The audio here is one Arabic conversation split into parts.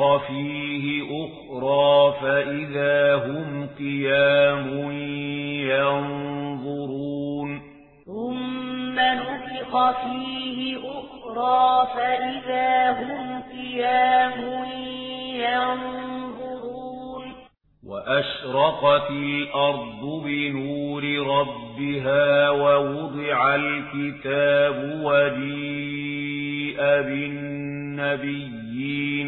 ونفخ فيه أخرى فإذا هم قيام ينظرون ثم نفخ فيه أخرى فإذا هم قيام ينظرون وأشرقت الأرض بنور ربها ووضع الكتاب وجيء بالنبي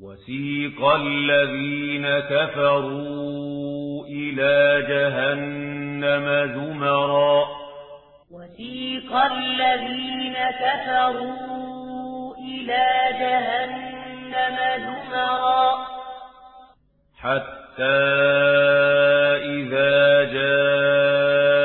وسيق الذين كفروا إلى جهنم زمرا. وسيق الذين كفروا إلى جهنم زمرا. حتى إذا جاءوها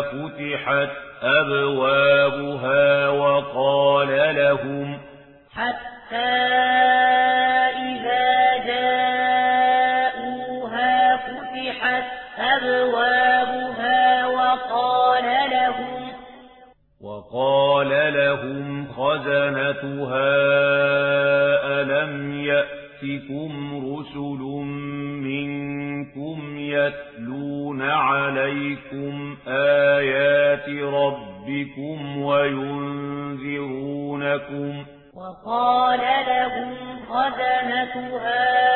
فتحت أبوابها فتحت أبوابها وقال لهم وقال لهم خزنتها ألم يأتكم رسل منكم يتلون عليكم آيات ربكم وينذرونكم وقال لهم خزنتها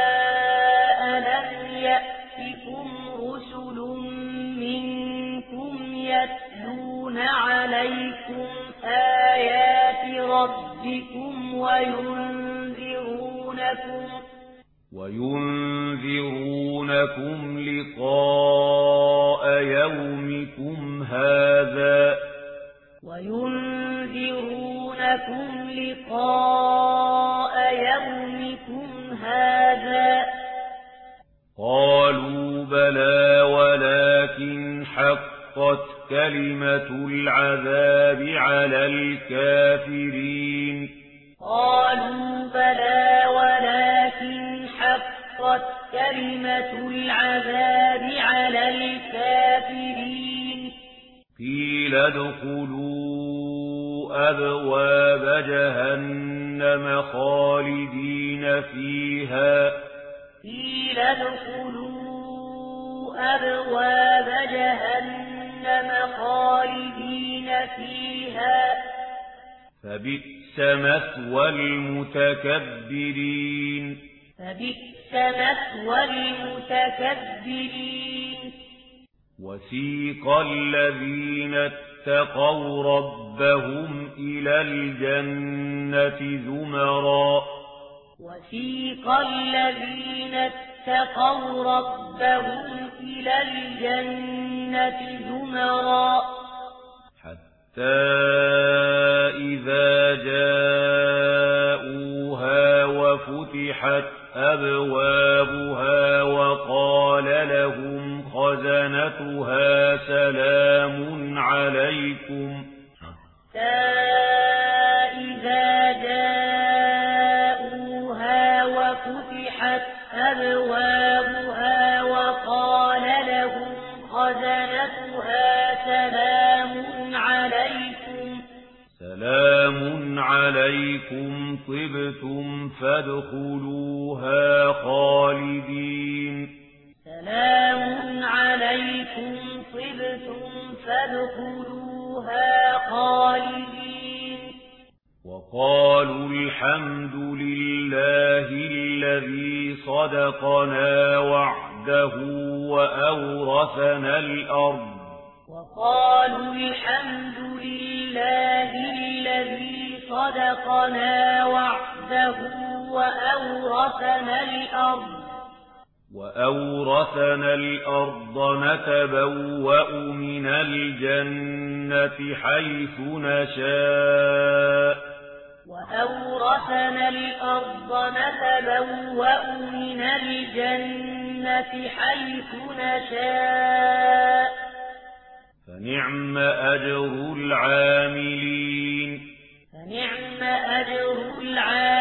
عليكم آيات ربكم وينذرونكم وينذرونكم لقاء يومكم هذا وينذرونكم لقاء يومكم هذا قالوا بلى ولكن حقت كلمة العذاب على الكافرين قالوا بلى ولكن حقت كلمة العذاب على الكافرين قيل ادخلوا أبواب جهنم خالدين فيها قيل ادخلوا أبواب جهنم فيها فبئس مثوى المتكبرين فبئس مثوى المتكبرين وسيق الذين اتقوا ربهم إلى الجنة زمرا وسيق الذين اتقوا ربهم إلى الجنة زمرا إذا جاءوها وفتحت أبوابها وقال لهم خزنتها سلام عليكم إذا جاءوها وفتحت أبوابها وقال لهم خزنتها سلام سلام عليكم طبتم فادخلوها خالدين سلام عليكم طبتم فادخلوها خالدين وقالوا الحمد لله الذي صدقنا وعده وأورثنا الأرض. وقالوا الحمد لله صدقنا وعده وأورثنا الأرض. وأورثنا الأرض نتبوأ من الجنة حيث نشاء. وأورثنا الأرض نتبوأ من الجنة حيث نشاء. فنعم أجر العاملين. وجه العالم